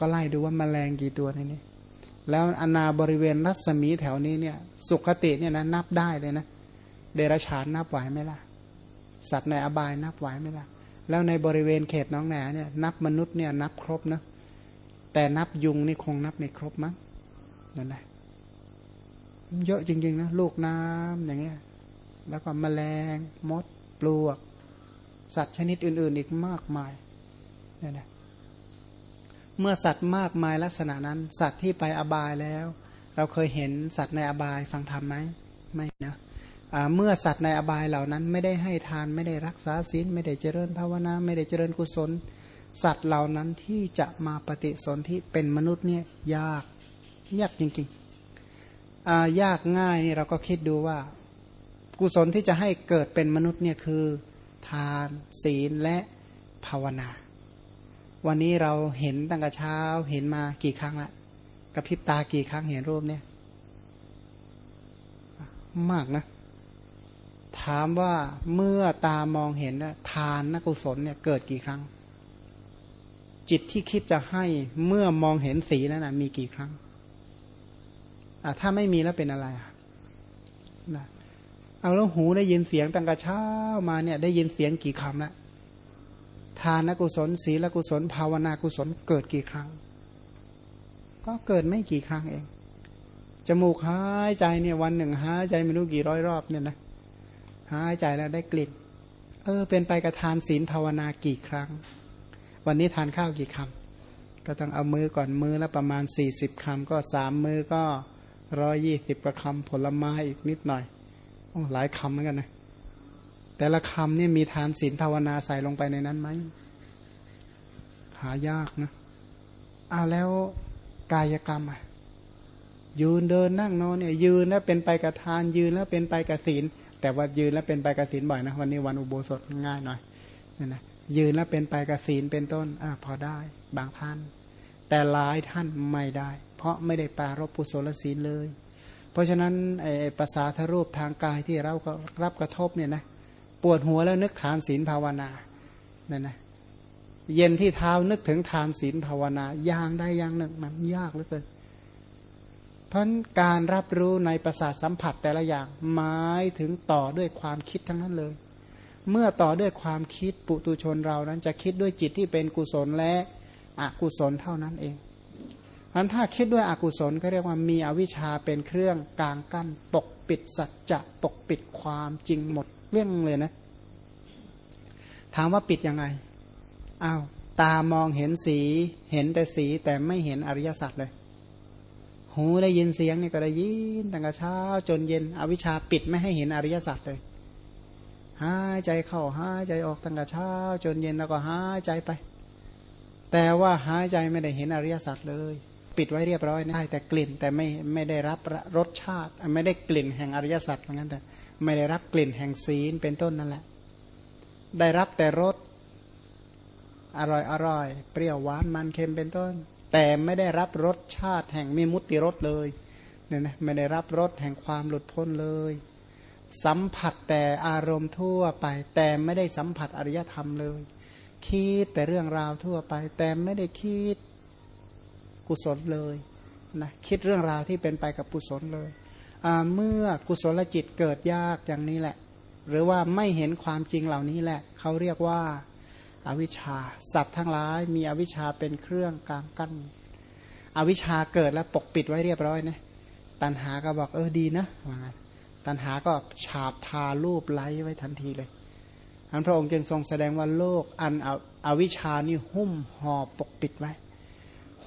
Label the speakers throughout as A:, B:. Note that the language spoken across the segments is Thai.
A: ก็ไล่ดูว่าแมลงกี่ตัวในนี้ แล้วอนาบริเวณรัศมีแถวนี้เนี่ย สุขติเนี่ยนะนับได้เลยนะ เดรัจฉานนับไหวไหมล่ะ สัตว์ในอบายนับไหวไหมล่ะ แล้วในบริเวณเขตน้องแหนเนี่ยนับมนุษย์เนี่ยนับครบนะแต่นับยุงนี่คงนับไม่ครบมั้งนั่นแหละเยอะจริงๆนะลูกน้ำอย่างเงี้ย แล้วก็แมลงมดปลวก สัตว์ชนิดอื่น ๆ อีกมากมายนี่นะ เมื่อสัตว์มากมายลักษณะนั้น สัตว์ที่ไปอบายแล้ว เราเคยเห็นสัตว์ในอบายฟังธรรมไหมไม่นะเมื่อสัตว์ในอบายเหล่านั้นไม่ได้ให้ทานไม่ได้รักษาศีลไม่ได้เจริญภาวนาไม่ได้เจริญกุศล สัตว์เหล่านั้นที่จะมาปฏิสนธิเป็นมนุษย์เนี่ยยากยากจริงๆยากง่ายนี่เราก็คิดดูว่า กุศลที่จะให้เกิดเป็นมนุษย์เนี่ยคือ ทานศีลและภาวนา วันนี้เราเห็นตั้งแต่เช้าเห็นมากี่ครั้งละกระพริบตากี่ครั้งเห็นรูปเนี่ย มากนะ ถามว่าเมื่อตามองเห็นทานนักกุศลเนี่ยเกิดกี่ครั้ง จิตที่คิดจะให้เมื่อมองเห็นสีนั้นนะมีกี่ครั้งอะถ้าไม่มีแล้วเป็นอะไรนะเอาแล้วหูได้ยินเสียงตั้งแต่เช้ามาเนี่ย ได้ยินเสียงกี่คำแล้ว ทานกุศลศีลกุศล ภาวนากุศลเกิดกี่ครั้ง ก็เกิดไม่กี่ครั้งเอง จมูกหายใจเนี่ยวันหนึ่งหายใจไม่รู้กี่ร้อยรอบเนี่ยนะหายใจแล้วได้กลิ่น เออ เป็นไปกระทานศีลภาวนากี่ครั้ง วันนี้ทานข้าวกี่คำก็ต้องเอามือก่อนมือแล้วประมาณสี่สิบคำก็สามมือก็ร้อยี่สิบประคำผลไม้อีกนิดหน่อยโอ้หลายคำเหมือนกันนะ แต่ละคำนี่มีทานศีลภาวนาใส่ลงไปในนั้นไหม หายากนะเอาแล้วกายกรรมอะยืนเดินนั่งนอนเนี่ยยืนแล้วเป็นไปกับทานยืนแล้วเป็นไปกับศีล แต่ว่ายืนแล้วเป็นไปกับศีลบ่อยนะวันนี้วันอุโบสถง่ายหน่อยนี่นะยืนแล้วเป็นไปกับศีลเป็นต้นอ่าพอได้บางท่าน แต่หลายท่านไม่ได้ เพราะไม่ได้ปารบปุศลศีลเลย เพราะฉะนั้นไอ้ภาษาทรูปทางกายที่เราก็รับกระทบเนี่ยนะ ปวดหัวแล้วนึกทานศีลภาวนานั่นนะเย็นที่เท้านึกถึงทานศีลภาวนาอย่างได้อย่างหนึ่งมันยากเหลือเกินเพราะการรับรู้ในประสาทสัมผัสแต่ละอย่างหมายถึงต่อด้วยความคิดทั้งนั้นเลย เมื่อต่อด้วยความคิดปุตุชนเรานั้นจะคิดด้วยจิตที่เป็นกุศลและอกุศลเท่านั้นเองอันถ้าคิดด้วยอกุศลก็เรียกว่ามีอวิชชาเป็นเครื่องกลางกั้นปกปิดสัจจะปกปิดความจริงหมด เรื่องเลยนะ ถามว่าปิดยังไงอ้าวตามองเห็นสี เห็นแต่สีแต่ไม่เห็นอริยสัจเลย หูได้ยินเสียงนี่ก็ได้ยินตั้งแต่เช้าจนเย็น อวิชชาปิดไม่ให้เห็นอริยสัจเลยหายใจเข้าหายใจออกตั้งแต่เช้าจนเย็นแล้วก็หายใจไป แต่ว่าหายใจไม่ได้เห็นอริยสัจเลย ปิดไว้เรียบร้อยได้แต่กลิ่นแต่ไม่ไม่ได้รับรสชาติ ไม่ได้กลิ่นแห่งอริยสัจเหมือนกันแต่ไม่ได้รับกลิ่นแห่งศีลเป็นต้นนั่นแหละ ได้รับแต่รสอร่อยอร่อย เปรี้ยวหวานมันเค็มเป็นต้น แต่ไม่ได้รับรสชาติแห่งมีมุติรสเลยเนี่ยนะไม่ได้รับรสแห่งความหลุดพ้นเลย สัมผัสแต่อารมณ์ทั่วไป แต่ไม่ได้สัมผัสอริยธรรมเลย คิดแต่เรื่องราวทั่วไป แต่ไม่ได้คิด กุศลเลยนะคิดเรื่องราวที่เป็นไปกับกุศลเลย เมื่อกุศลจิตเกิดยากอย่างนี้แหละ หรือว่าไม่เห็นความจริงเหล่านี้แหละ เขาเรียกว่าอาวิชชา สัตว์ทั้งหลายมีอวิชชาเป็นเครื่องกลางกั้น อวิชชาเกิดแล้วปกปิดไว้เรียบร้อยนะตันหาก็บอกเออดีนะว่างั้นตันหาก็ฉาบทารูปไล้ไว้ทันทีเลยอันพระองค์จึงทรงแสดงว่าโลกอันอวิชชานี่หุ้มห่อปกปิดไว้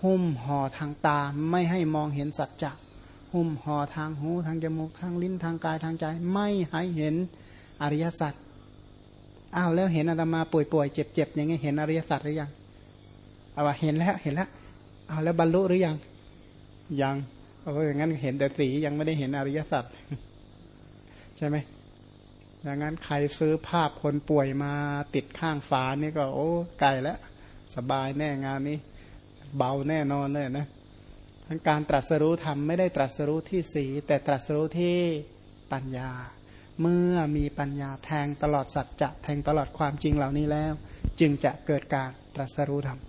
A: หุ้มห่อทางตาไม่ให้มองเห็นสัจจะหุ้มห่อทางหูทางจมูกทางลิ้นทางกายทางใจ ไม่ให้เห็นอริยสัจอ้าวแล้วเห็นอาตมาป่วยป่วยเจ็บเจ็บอย่างเงี้ยเห็นอริยสัจหรือยังเอาว่าเห็นแล้วเห็นแล้วเอาแล้วบรรลุหรือยังยังเอาอย่างนั้นเห็นแต่สียังไม่ได้เห็นอริยสัจใช่ไหมดังนั้นใครซื้อภาพคนป่วยมาติดข้างฝานี่ก็ โอ้ไกลแล้ว สบายแน่งานนี้ เบาแน่นอนเลยนะทั้งการตรัสรู้ธรรมไม่ได้ตรัสรู้ที่สีแต่ตรัสรู้ที่ปัญญา เมื่อมีปัญญาแทงตลอดสัจจะแทงตลอดความจริงเหล่านี้แล้ว จึงจะเกิดการตรัสรู้ธรรม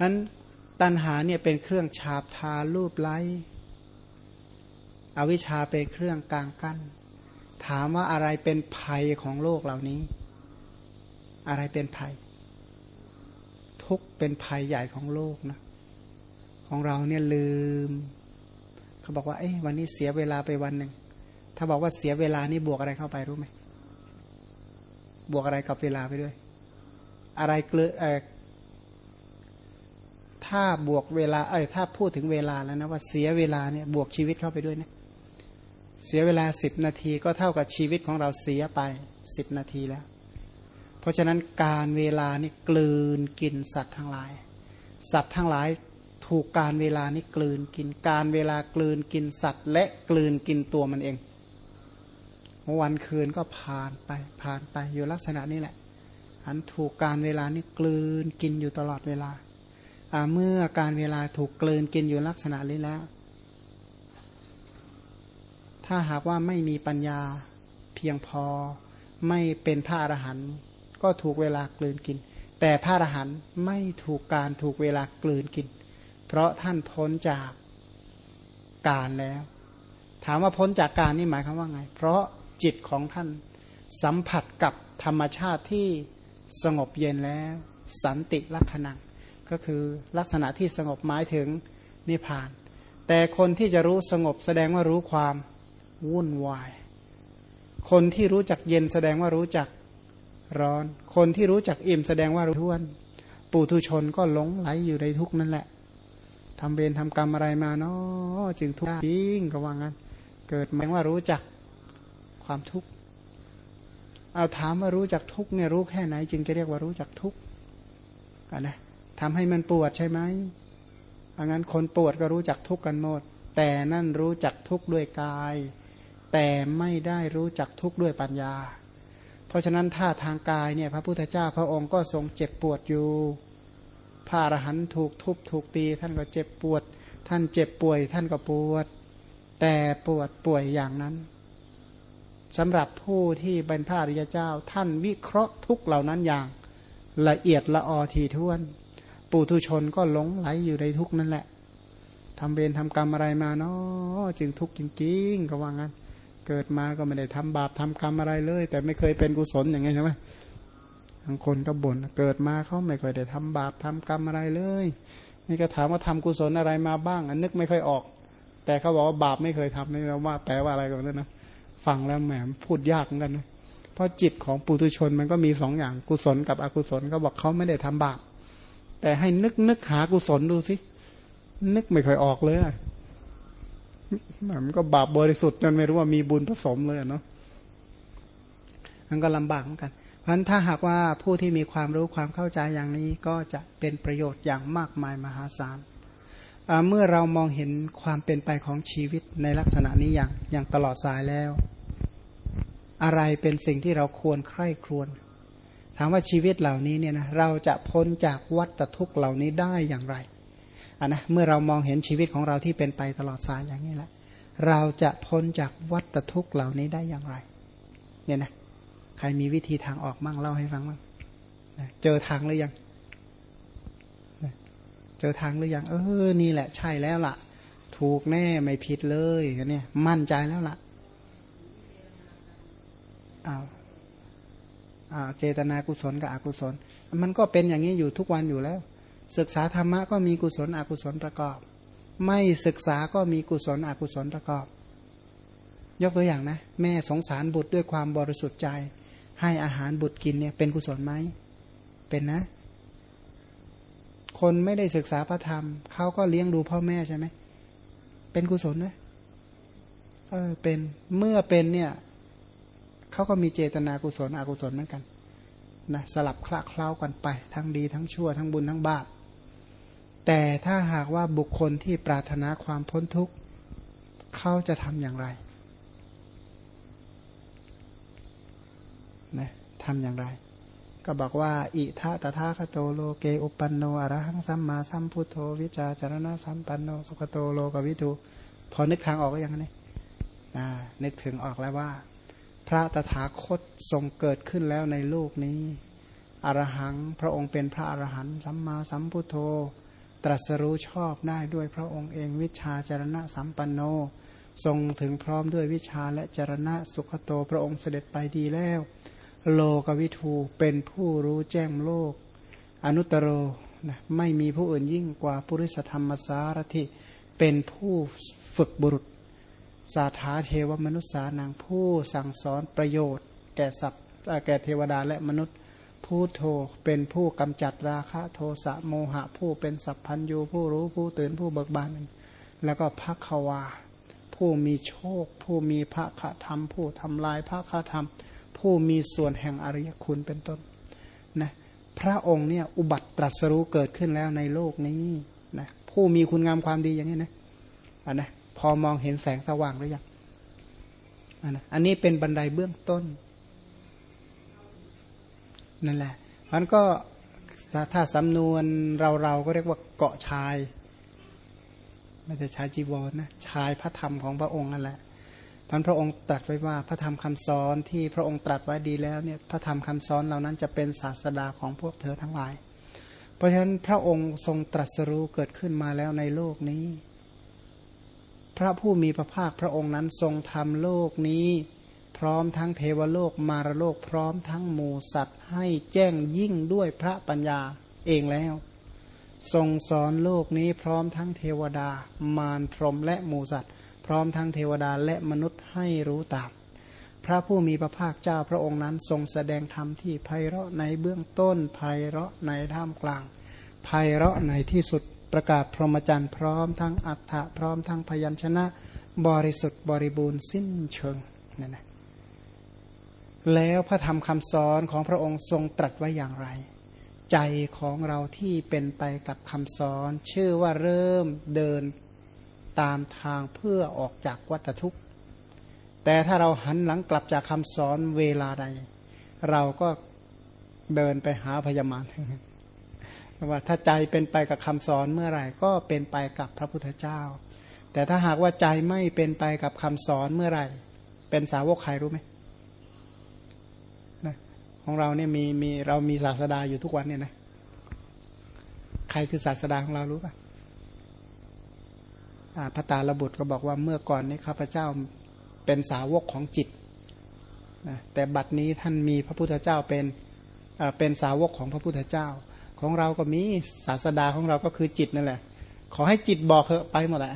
A: นั้นตัณหาเนี่ยเป็นเครื่องฉาบทารูปไล้อวิชชาเป็นเครื่องกลางกั้น ถามว่าอะไรเป็นภัยของโลกเหล่านี้ อะไรเป็นภัย ทุกเป็นภัยใหญ่ของโลกนะของเราเนี่ยลืม เขาบอกว่าเอ้วันนี้เสียเวลาไปวันหนึ่งถ้าบอกว่าเสียเวลานี่บวกอะไรเข้าไปรู้ไหมบวกอะไรกับเวลาไปด้วย อะไรเกลือถ้าบวกเวลาเอ้ยถ้าพูดถึงเวลาแล้วนะว่าเสียเวลาเนี่ยบวกชีวิตเข้าไปด้วยนะเสียเวลาสิบนาทีก็เท่ากับชีวิตของเราเสียไปสิบนาทีแล้ว เพราะฉะนั้นการเวลานี่กลืนกินสัตว์ทั้งหลาย สัตว์ทั้งหลายถูกการเวลานี่กลืนกินการเวลากลืนกินสัตว์ และกลืนกินตัวมันเองวันคืนก็ผ่านไปผ่านไปอยู่ลักษณะนี้แหละ อันถูกการเวลานี่กลืนกินอยู่ตลอดเวลาเมื่อการเวลาถูกกลืนกินอยู่ลักษณะนี้แล้ว ถ้าหากว่าไม่มีปัญญาเพียงพอไม่เป็นพระอรหันต์ ก็ถูกเวลากลืนกิน แต่พระอรหันต์ไม่ถูกการถูกเวลากลืนกิน เพราะท่านพ้นจากการแล้ว ถามว่าพ้นจากการนี่หมายความว่าไง เพราะจิตของท่านสัมผัสกับธรรมชาติที่สงบเย็นแล้ว สันติลักษณะก็คือลักษณะที่สงบหมายถึงนิพพาน แต่คนที่จะรู้สงบแสดงว่ารู้ความวุ่นวาย คนที่รู้จักเย็นแสดงว่ารู้จัก ร้อน คนที่รู้จักอิ่มแสดงว่ารู้ท้วน ปุถุชนก็หลงไหลอยู่ในทุกนั่นแหละทำเวรทำกรรมอะไรมาเนาะจึงทุกข์จริงก็ว่างั้น เกิดแม้ว่ารู้จักความทุกข์เอาถามว่ารู้จักทุกข์เนี่ยรู้แค่ไหน จึงจะเรียกว่ารู้จักทุกข์กันนะทำให้มันปวดใช่ไหมอางั้นคนปวดก็รู้จักทุกข์กันหมด แต่นั่นรู้จักทุกข์ด้วยกาย แต่ไม่ได้รู้จักทุกข์ด้วยปัญญา เพราะฉะนั้นถ้าทางกายเนี่ยพระพุทธเจ้าพระองค์ก็ทรงเจ็บปวดอยู่พระอรหันต์ถูกทุบถูกตี ท่านก็เจ็บปวด ท่านเจ็บป่วย ท่านก็ปวด แต่ปวดป่วยอย่างนั้นสำหรับผู้ที่เป็นพระอริยเจ้า ท่านวิเคราะห์ทุกเหล่านั้นอย่างละเอียดละออทีท่วน ปุถุชนก็หลงไหลอยู่ในทุกนั่นแหละทำเวรทำกรรมอะไรมาเนาะจึงทุกข์จริงๆก็ว่างั้น เกิดมาก็ไม่ได้ทำบาปทำกรรมอะไรเลย แต่ไม่เคยเป็นกุศลอย่างไงใช่ไหมบางคนก็บ่นเกิดมาเขาไม่เคยได้ทำบาปทำกรรมอะไรเลย นี่ก็ถามว่าทำกุศลอะไรมาบ้างอันนึกไม่ค่อยออก แต่เขาบอกว่าบาปไม่เคยทำนี่เราว่าแปลว่าอะไรกันนะฟังแล้วแหมพูดยากเหมือนกันนะเพราะจิตของปุถุชนมันก็มีสองอย่างกุศลกับอกุศลเขาบอกเขาไม่ได้ทำบาปแต่ให้นึกนึกหากุศลดูสินึกไม่ค่อยออกเลย มันก็บาปบริสุทธิ์จนไม่รู้ว่ามีบุญผสมเลยเนาะมันก็ลำบากเหมือนกัน เพราะฉะนั้นถ้าหากว่าผู้ที่มีความรู้ความเข้าใจอย่างนี้ก็จะเป็นประโยชน์อย่างมากมายมหาศาลเมื่อเรามองเห็นความเป็นไปของชีวิตในลักษณะนี้อย่างอย่างตลอดสายแล้ว อะไรเป็นสิ่งที่เราควรใคร่ครวญถามว่าชีวิตเหล่านี้เนี่ยนะเราจะพ้นจากวัฏทุกข์เหล่านี้ได้อย่างไร อันนะเมื่อเรามองเห็นชีวิตของเราที่เป็นไปตลอดสายอย่างนี้แหละ เราจะพ้นจากวัฏทุกข์เหล่านี้ได้อย่างไร เนี่ยนะใครมีวิธีทางออกมั่งเล่าให้ฟังมั่งเจอทางหรือยังเจอทางหรือยังเออนี่แหละ ใช่แล้วล่ะ ถูกแน่ไม่ผิดเลยเนี่ย มั่นใจแล้วล่ะอ้าวอ้าวเจตนากุศลกับอกุศล มันก็เป็นอย่างนี้อยู่ทุกวันอยู่แล้ว ศึกษาธรรมะก็มีกุศลอกุศลประกอบ ไม่ศึกษาก็มีกุศลอกุศลประกอบ ยกตัวอย่างนะ แม่สงสารบุตรด้วยความบริสุทธิ์ใจ ให้อาหารบุตรกินเนี่ยเป็นกุศลไหมเป็นนะ คนไม่ได้ศึกษาพระธรรมเขาก็เลี้ยงดูพ่อแม่ใช่ไหมเป็นกุศลนะเออเป็นเมื่อเป็นเนี่ยเขาก็มีเจตนากุศลอกุศลเหมือนกันนะสลับคละเคล้ากันไป ทั้งดีทั้งชั่วทั้งบุญทั้งบาป แต่ถ้าหากว่าบุคคลที่ปรารถนาความพ้นทุกข์เขาจะทำอย่างไรนะทำอย่างไร ก็บอกว่า อิทะตถาคโตโลเกอุปันโนอรหังสัมมาสัมพุทโธวิจาจารณะสัมปันโนสุขโตโลกวิทูพอนึกทางออกก็ยังไงนึกถึงออกแล้วว่า พระตถาคตทรงเกิดขึ้นแล้วในโลกนี้อรหังพระองค์เป็นพระอรหันต์สัมมาสัมพุทโธ ตรัสรู้ชอบได้ด้วยพระองค์เองวิชาจารณะสัมปันโน ทรงถึงพร้อมด้วยวิชาและจารณะสุขโตพระองค์เสด็จไปดีแล้ว โลกวิทูเป็นผู้รู้แจ้งโลก อนุตโรนะไม่มีผู้อื่นยิ่งกว่าปุริสธรรมสารถิเป็นผู้ฝึกบุรุษ สาธาเทวมนุษย์สานางผู้สั่งสอนประโยชน์ แก่สัตว์แก่เทวดาและมนุษย์ ผู้โทเป็นผู้กำจัดราคะโทสะโมหะ ผู้เป็นสัพพัญญูผู้รู้ผู้ตื่นผู้เบิกบานแล้วก็พระควา ผู้มีโชค ผู้มีพระคธรรม ผู้ทำลายพระคธรรม ผู้มีส่วนแห่งอริยคุณเป็นต้นนะพระองค์เนี่ยอุบัติตรัสรู้เกิดขึ้นแล้วในโลกนี้นะผู้มีคุณงามความดีอย่างนี้นะอันนะพอมองเห็นแสงสว่างหรือยังอันนะอันนี้เป็นบันไดเบื้องต้น นั่นแหละมันก็ถ้าสำนวนเราเราก็เรียกว่าเกาะชาย ไม่ใช่ชายจีวรนนะชายพระธรรมของพระองค์นั่นแหละพันพระองค์ตรัสไว้ว่าพระธรรมคำสอนที่พระองค์ตรัสไว้ดีแล้วเนี่ยพระธรรมคำสอนเหล่านั้นจะเป็นศาสดาของพวกเธอทั้งหลาย เพราะฉะนั้นพระองค์ทรงตรัสรู้เกิดขึ้นมาแล้วในโลกนี้ พระผู้มีพระภาคพระองค์นั้นทรงทำโลกนี้ พร้อมทั้งเทวโลกมารโลกพร้อมทั้งหมูสัตว์ให้แจ้งยิ่งด้วยพระปัญญาเองแล้ว ทรงสอนโลกนี้พร้อมทั้งเทวดามารพรหมและหมูสัตว์ พร้อมทั้งเทวดาและมนุษย์ให้รู้ตามพระผู้มีพระภาคเจ้าพระองค์นั้นทรงแสดงธรรมที่ไพเราะในเบื้องต้นไพเราะในท่ามกลางไพเราะในที่สุดประกาศพรหมจรรย์พร้อมทั้งอัฏฐะพร้อมทั้งพยัญชนะ บริสุทธิ์บริบูรณ์สิ้นเชิงนั่นนะ แล้วพระธรรมคำสอนของพระองค์ทรงตรัสไว้อย่างไร ใจของเราที่เป็นไปกับคำสอนชื่อว่าเริ่มเดินตามทางเพื่อออกจากวัฏทุกข์ แต่ถ้าเราหันหลังกลับจากคำสอนเวลาใด เราก็เดินไปหาพยามารว่าถ้าใจเป็นไปกับคำสอนเมื่อไหร่ก็เป็นไปกับพระพุทธเจ้า แต่ถ้าหากว่าใจไม่เป็นไปกับคำสอนเมื่อไหร่ เป็นสาวกใครรู้ไหม ของเราเนี่ยมีมีเรามีศาสดาอยู่ทุกวันเนี่ยนะ ใครคือศาสดาของเรารู้ป่ะพระตาลบุตรก็บอกว่าเมื่อก่อนนี้ข้าพเจ้าเป็นสาวกของจิตนะแต่บัดนี้ท่านมีพระพุทธเจ้าเป็นเป็นสาวกของพระพุทธเจ้า ของเราก็มีศาสดาของเราก็คือจิตนั่นแหละ ขอให้จิตบอกเถอะไปหมดแหละ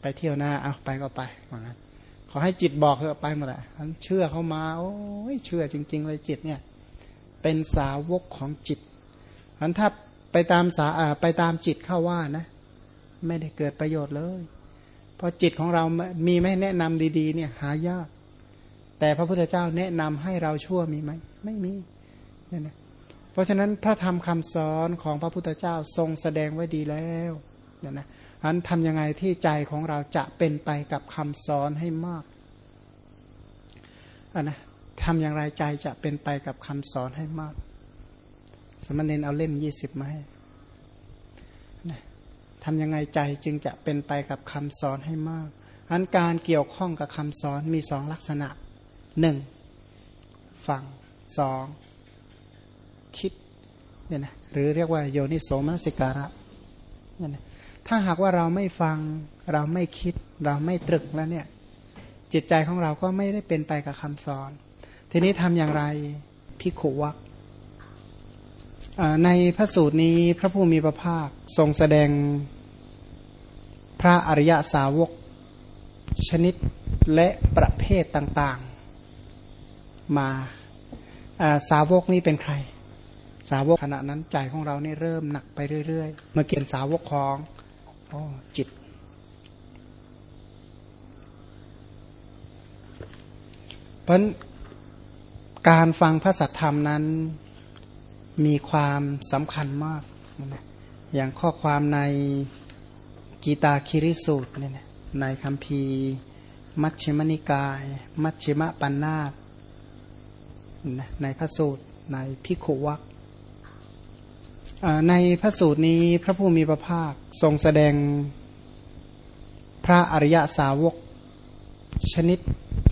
A: ไปเที่ยวหน้าเอาไปก็ไปเหมือนกัน ขอให้จิตบอกเถอะไปหมดแหละเชื่อเขามาโอ้ยเชื่อจริง ๆ เลยจิตเนี่ย เป็นสาวกของจิตอันถ้าไปตามสาไปตามจิตเข้าว่านะ ไม่ได้เกิดประโยชน์เลย เพราะจิตของเรามีไม่แนะนำดีๆ เนี่ย หายาก แต่พระพุทธเจ้าแนะนำให้เราชั่วมีไหมไม่มีเนี่ยนะเพราะฉะนั้นพระธรรมคำสอนของพระพุทธเจ้าทรงแสดงไว้ดีแล้ว เนี่ยนะอันทำยังไงที่ใจของเราจะเป็นไปกับคำสอนให้มากอันนะทำอย่างไรใจจะเป็นไปกับคำสอนให้มาก สมณเณรเอาเล่มยี่สิบมาให้นะทำยังไงใจจึงจะเป็นไปกับคำสอนให้มากอันการเกี่ยวข้องกับคำสอนมีสองลักษณะหนึ่งฟังสองคิดเนี่ยนะหรือเรียกว่าโยนิโสมนสิการะเนี่ยนะ ถ้าหากว่าเราไม่ฟังเราไม่คิด เราไม่ตรึกแล้วเนี่ย จิตใจของเราก็ไม่ได้เป็นไปกับคำสอน ทีนี้ทำอย่างไรพิขุวักในพระสูตรนี้พระผู้มีพระภาคทรงแสดงพระอริยสาวกชนิดและประเภทต่างๆ มาสาวกนี้เป็นใคร สาวกขณะนั้นใจของเราเนี่เริ่มหนักไปเรื่อยๆ เมื่อเกียนสาวกของ จิต เพราะการฟังพระสัทธรรมนั้นมีความสำคัญมากอย่างข้อความในกีตาคิริสูตรเนี่ยในคำพีมัชฌิมนิกาย มัชฌิมปัญนาตในพระสูตรในพิขุวัก ในพระสูตรนี้พระผู้มีพระภาคทรงแสดงพระอริยสาวก ชนิด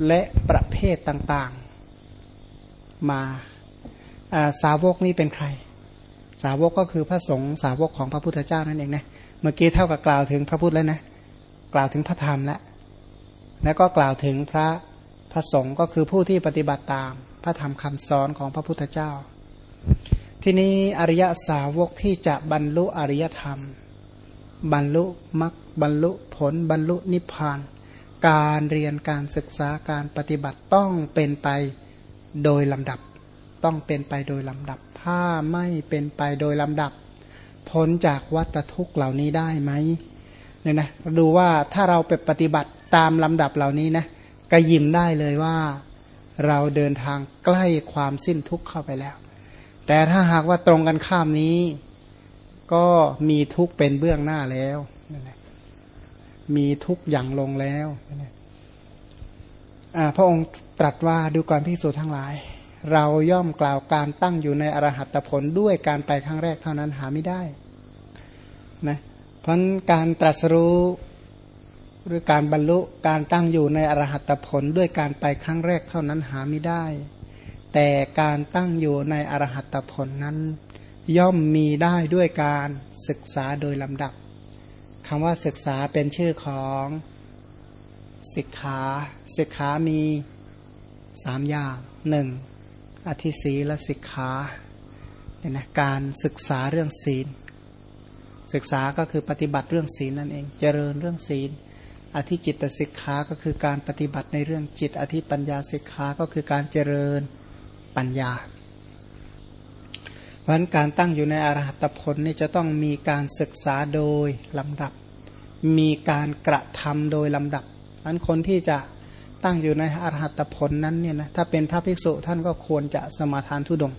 A: และประเภทต่างๆ มาสาวกนี้เป็นใคร สาวกก็คือพระสงฆ์สาวกของพระพุทธเจ้านั่นเองนะเมื่อกี้เท่ากับกล่าวถึงพระพุทธแล้วนะกล่าวถึงพระธรรมแล้วแล้วก็กล่าวถึงพระพระสงฆ์ก็คือผู้ที่ปฏิบัติตาม พระธรรมคำสอนของพระพุทธเจ้า ที่นี้อริยสาวกที่จะบรรลุอริยธรรม บรรลุมรรคบรรลุผลบรรลุนิพพาน การเรียนการศึกษาการปฏิบัติต้องเป็นไปโดยลำดับ ต้องเป็นไปโดยลำดับ ถ้าไม่เป็นไปโดยลำดับ พ้นจากวัฏทุกข์เหล่านี้ได้ไหมเนี่ยนะดูว่าถ้าเราไปปฏิบัติตามลำดับเหล่านี้นะก็ยิ้มได้เลยว่า เราเดินทางใกล้ความสิ้นทุกข์เข้าไปแล้ว แต่ถ้าหากว่าตรงกันข้ามนี้ ก็มีทุกข์เป็นเบื้องหน้าแล้วมีทุกข์อย่างลงแล้วพระองค์ตรัสว่าดูก่อนพิสูจน์ทั้งหลาย เราย่อมกล่าวการตั้งอยู่ในอรหัตผลด้วยการไปครั้งแรกเท่านั้นหาไม่ได้นะเพราะการตรัสรู้หรือการบรรลุการตั้งอยู่ในอรหัตผลด้วยการไปครั้งแรกเท่านั้นหาไม่ได้ แต่การตั้งอยู่ในอรหัตผลนั้น ย่อมมีได้ด้วยการศึกษาโดยลำดับคำว่าศึกษาเป็นชื่อของศิกขาศิกขามีสามอย่างหนึ่งอธิศีและศิกขาเนี่ยนะการศึกษาเรื่องศีล ศึกษาก็คือปฏิบัติเรื่องศีลนั่นเองเจริญเรื่องศีล อธิจิตสิกขาก็คือการปฏิบัติในเรื่องจิต อธิปัญญาสิกขาก็คือการเจริญ ปัญญาเพราะนั้นการตั้งอยู่ในอรหัตผลนี่จะต้องมีการศึกษาโดยลำดับ มีการกระทำโดยลำดับอันคนที่จะตั้งอยู่ในอรหัตผลนั้นเนี่ยนะถ้าเป็นพระภิกษุท่านก็ควรจะสมาทานทุดง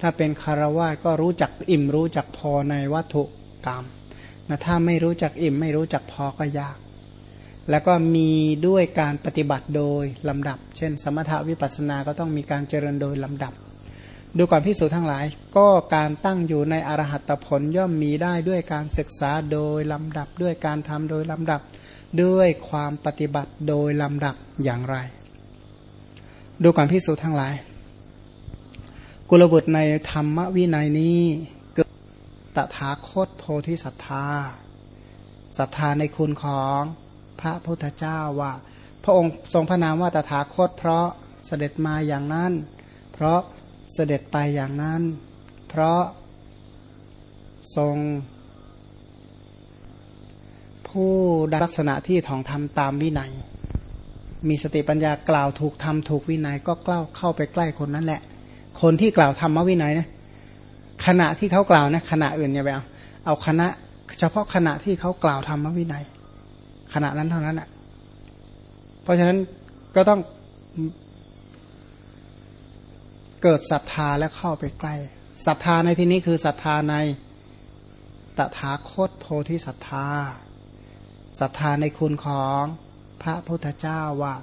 A: ถ้าเป็นคารวะก็รู้จักอิ่มรู้จักพอในวัตถุกรรมนะถ้าไม่รู้จักอิ่มไม่รู้จักพอก็ยาก แล้วก็มีด้วยการปฏิบัติโดยลำดับ เช่น สมถาวิปัสสนาก็ต้องมีการเจริญโดยลำดับ ดูก่อนพิสูจน์ทั้งหลาย ก็การตั้งอยู่ในอรหัตผลย่อมมีได้ด้วยการศึกษาโดยลำดับ ด้วยการทำโดยลำดับ ด้วยความปฏิบัติโดยลำดับอย่างไร ดูก่อนพิสูจน์ทั้งหลาย กุลบุตรในธรรมวินัยนี้เกิดตถาคตโพธิศรัทธาศรัทธาในคุณของ พระพุทธเจ้าว่า พระองค์ทรงพระนามว่าตถาคต เพราะเสด็จมาอย่างนั้น เพราะเสด็จไปอย่างนั้น เพราะทรงผู้ลักษณะที่ถ่องทำตามวินัย มีสติปัญญากล่าวถูกทำถูกวินัยก็กล้าเข้าไปใกล้คนนั้นแหละ คนที่กล่าวธรรมวินัยนะขณะที่เขากล่าวนะขณะอื่นอย่าไปเอาเอาคณะ เฉพาะขณะที่เขากล่าวธรรมวินัย ขณะนั้นเท่านั้นอะ เพราะฉะนั้นก็ต้องเกิดศรัทธาและเข้าไปใกล้ศรัทธาในที่นี้คือศรัทธาในตถาคตโพธิศรัทธาศรัทธาในคุณของพระพุทธเจ้าว่า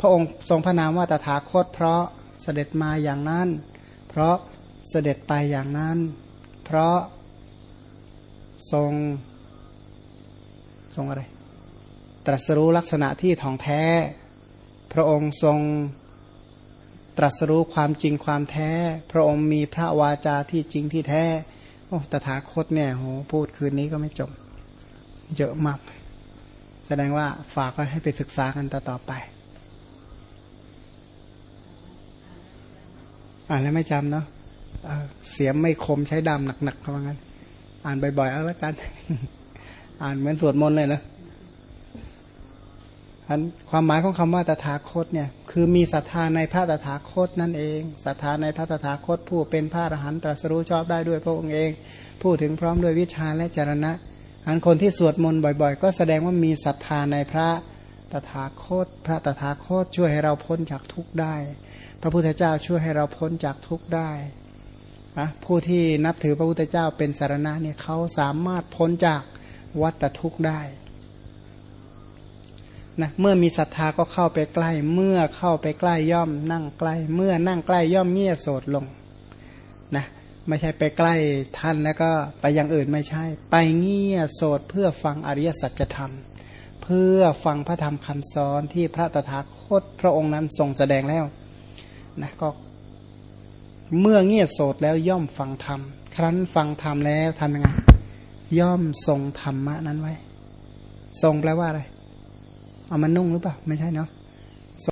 A: พระองค์ทรงพระนามว่าตถาคต เพราะเสด็จมาอย่างนั้น เพราะเสด็จไปอย่างนั้น เพราะทรงทรงอะไร รัสรู้ลักษณะที่ทองแท้ พระองค์ทรงตรัสรู้ความจริงความแท้ พระองค์มีพระวาจาที่จริงที่แท้ โอ้ตถาคตเนี่ยโหพูดคืนนี้ก็ไม่จบ เยอะมาก แสดงว่าฝากไว้ให้ไปศึกษากันต่อตอไป อ่านแล้วไม่จำเนาะเสียมไม่คมใช้ดำหนักๆเขาว่างั้น อ่านบ่อยๆเอาละกัน อ่านเหมือนสวดมนต์เลยนะ อันความหมายของคำว่าตถาคตเนี่ยคือมีศรัทธาในพระตถาคตนั่นเองศรัทธาในพระตถาคต ผู้เป็นพระอรหันตรัสรู้ชอบได้ด้วยพระองค์เอง พูดถึงพร้อมด้วยวิชาและจรณะ อันคนที่สวดมนต์บ่อยๆ ก็แสดงว่ามีศรัทธาในพระตถาคต พระตถาคตช่วยให้เราพ้นจากทุกข์ได้ พระพุทธเจ้าช่วยให้เราพ้นจากทุกข์ได้ะผู้ที่นับถือพระพุทธเจ้าเป็นสารณะเนี่ยเขาสามารถพ้นจากวัฏทุกข์ได้ นะเมื่อมีศรัทธาก็เข้าไปใกล้ เมื่อเข้าไปใกล้ย่อมนั่งใกล้ เมื่อนั่งใกล้ย่อมเงียยโสดลงนะไม่ใช่ไปใกล้ท่านแล้วก็ไปอย่างอื่นไม่ใช่ ไปเงียยโสดเพื่อฟังอริยสัจธรรม เพื่อฟังพระธรรมคำสอนที่พระตถาคตพระองค์นั้นทรงแสดงแล้วนะก็เมื่อเงียยโสดแล้วย่อมฟังธรรมขรั้นฟังธรรมแล้วทำยังไงย่อมทรงธรรมะนั้นไว้ ทรงแปลว่าอะไร เอามานุ่งหรือเปล่า ไม่ใช่เนาะ